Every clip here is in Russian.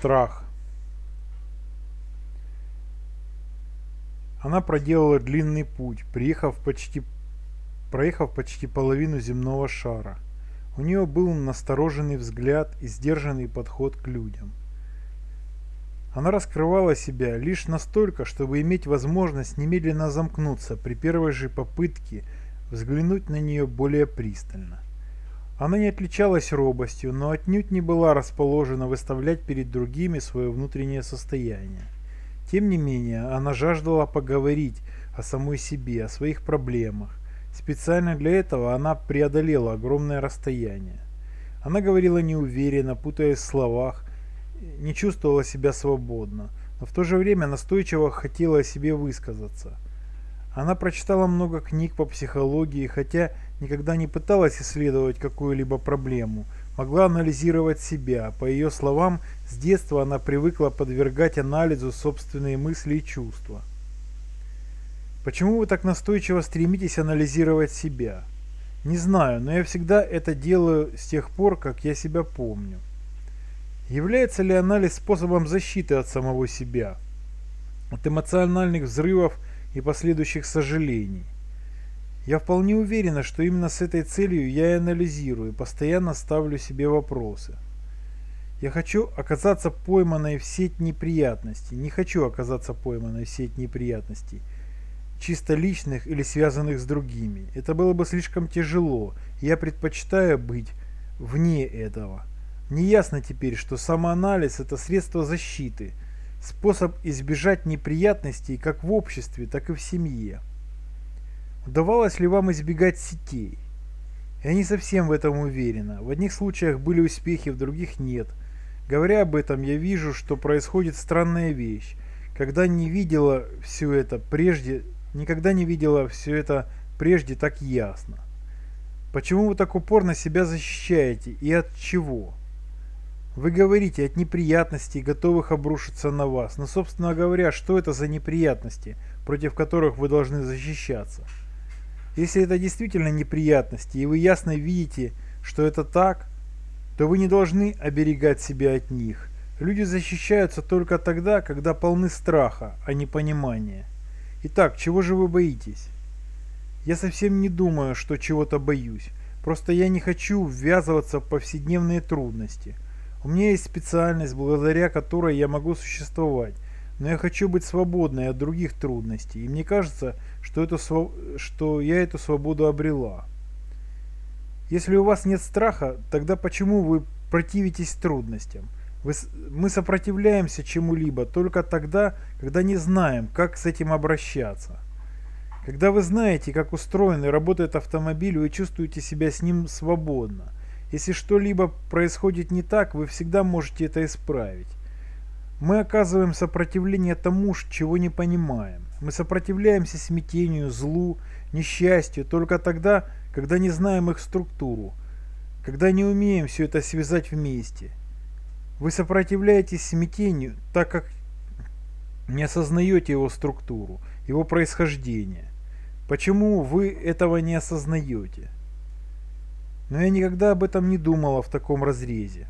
Страх. Она проделала длинный путь, приехав почти, проехав почти половину земного шара. У нее был настороженный взгляд и сдержанный подход к людям. Она раскрывала себя лишь настолько, чтобы иметь возможность немедленно замкнуться при первой же попытке взглянуть на нее более пристально. Она не отличалась робостью, но отнюдь не была расположена выставлять перед другими свое внутреннее состояние. Тем не менее, она жаждала поговорить о самой себе, о своих проблемах. Специально для этого она преодолела огромное расстояние. Она говорила неуверенно, путаясь в словах, не чувствовала себя свободно, но в то же время настойчиво хотела о себе высказаться. Она прочитала много книг по психологии, хотя никогда не пыталась исследовать какую-либо проблему, могла анализировать себя. По ее словам, с детства она привыкла подвергать анализу собственные мысли и чувства. Почему вы так настойчиво стремитесь анализировать себя? Не знаю, но я всегда это делаю с тех пор, как я себя помню. Является ли анализ способом защиты от самого себя, от эмоциональных взрывов и последующих сожалений? Я вполне уверена, что именно с этой целью я и анализирую, постоянно ставлю себе вопросы. Я хочу оказаться пойманной в сеть неприятностей, не хочу оказаться пойманной в сеть неприятностей, чисто личных или связанных с другими. Это было бы слишком тяжело, я предпочитаю быть вне этого. Неясно теперь, что самоанализ – это средство защиты, способ избежать неприятностей как в обществе, так и в семье. Удавалось ли вам избегать сетей? Я не совсем в этом уверена. В одних случаях были успехи, в других нет. Говоря об этом, я вижу, что происходит странная вещь. Когда не видела все это прежде, никогда не видела все это прежде так ясно. Почему вы так упорно себя защищаете и от чего? Вы говорите от неприятностей, готовых обрушиться на вас. Но, собственно говоря, что это за неприятности, против которых вы должны защищаться? Если это действительно неприятности, и вы ясно видите, что это так, то вы не должны оберегать себя от них. Люди защищаются только тогда, когда полны страха, а не понимания. Итак, чего же вы боитесь? Я совсем не думаю, что чего-то боюсь. Просто я не хочу ввязываться в повседневные трудности. У меня есть специальность, благодаря которой я могу существовать, но я хочу быть свободной от других трудностей, и мне кажется, что, это, что я эту свободу обрела. Если у вас нет страха, тогда почему вы противитесь трудностям? Вы, мы сопротивляемся чему-либо только тогда, когда не знаем, как с этим обращаться. Когда вы знаете, как устроен и работает автомобиль, вы чувствуете себя с ним свободно. Если что-либо происходит не так, вы всегда можете это исправить. Мы оказываем сопротивление тому, чего не понимаем. Мы сопротивляемся смятению, злу, несчастью только тогда, когда не знаем их структуру, когда не умеем все это связать вместе. Вы сопротивляетесь смятению, так как не осознаете его структуру, его происхождение. Почему вы этого не осознаете? Но я никогда об этом не думала в таком разрезе.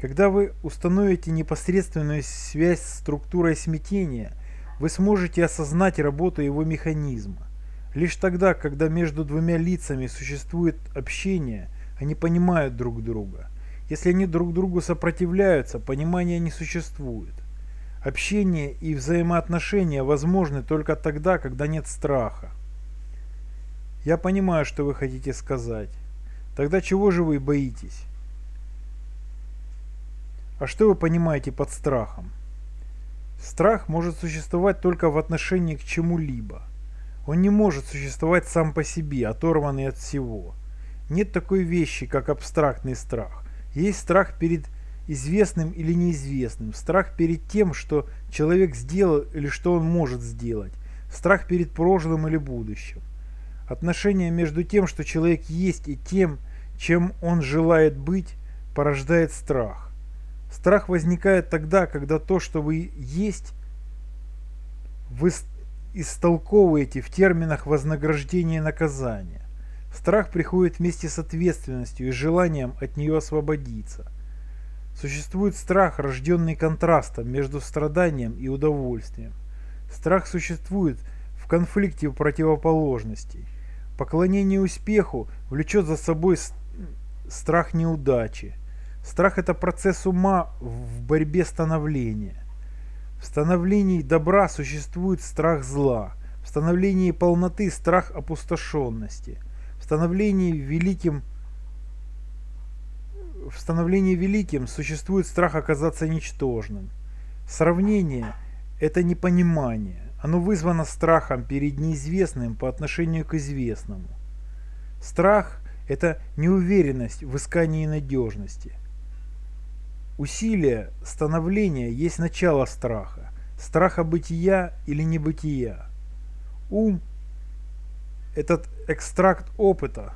Когда вы установите непосредственную связь с структурой смятения, вы сможете осознать работу его механизма. Лишь тогда, когда между двумя лицами существует общение, они понимают друг друга. Если они друг другу сопротивляются, понимания не существует. Общение и взаимоотношения возможны только тогда, когда нет страха. Я понимаю, что вы хотите сказать. Тогда чего же вы боитесь? А что вы понимаете под страхом? Страх может существовать только в отношении к чему-либо. Он не может существовать сам по себе, оторванный от всего. Нет такой вещи, как абстрактный страх. Есть страх перед известным или неизвестным, страх перед тем, что человек сделал или что он может сделать, страх перед прошлым или будущим. Отношение между тем, что человек есть, и тем, чем он желает быть, порождает страх. Страх возникает тогда, когда то, что вы есть, вы истолковываете в терминах вознаграждения и наказания. Страх приходит вместе с ответственностью и желанием от нее освободиться. Существует страх, рожденный контрастом между страданием и удовольствием. Страх существует в конфликте противоположностей. Поклонение успеху влечет за собой страх неудачи. Страх – это процесс ума в борьбе становления. В становлении добра существует страх зла, в становлении полноты – страх опустошенности, в становлении великим – в становлении великим существует страх оказаться ничтожным. Сравнение – это непонимание. Оно вызвано страхом перед неизвестным по отношению к известному. Страх – это неуверенность в искании надежности. Усилие становления есть начало страха, страха бытия или небытия. Ум – этот экстракт опыта,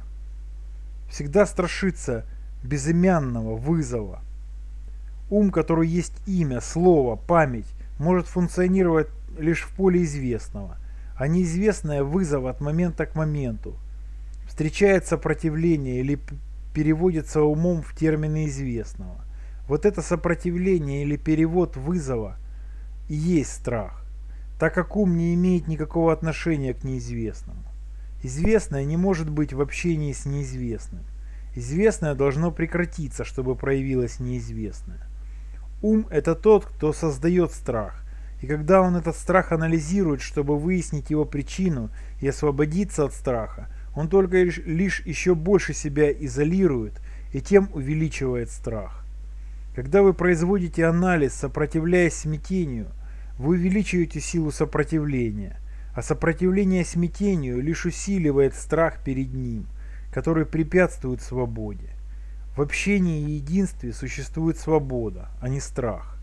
всегда страшится безымянного вызова. Ум, который есть имя, слово, память, может функционировать лишь в поле известного, а неизвестное вызов от момента к моменту. Встречает сопротивление или переводится умом в термины известного. Вот это сопротивление или перевод вызова и есть страх, так как ум не имеет никакого отношения к неизвестному. Известное не может быть в общении с неизвестным. Известное должно прекратиться, чтобы проявилось неизвестное. Ум – это тот, кто создает страх, и когда он этот страх анализирует, чтобы выяснить его причину и освободиться от страха, он только лишь еще больше себя изолирует и тем увеличивает страх. Когда вы производите анализ, сопротивляясь смятению, вы увеличиваете силу сопротивления, а сопротивление смятению лишь усиливает страх перед ним – которые препятствуют свободе. В общении и единстве существует свобода, а не страх.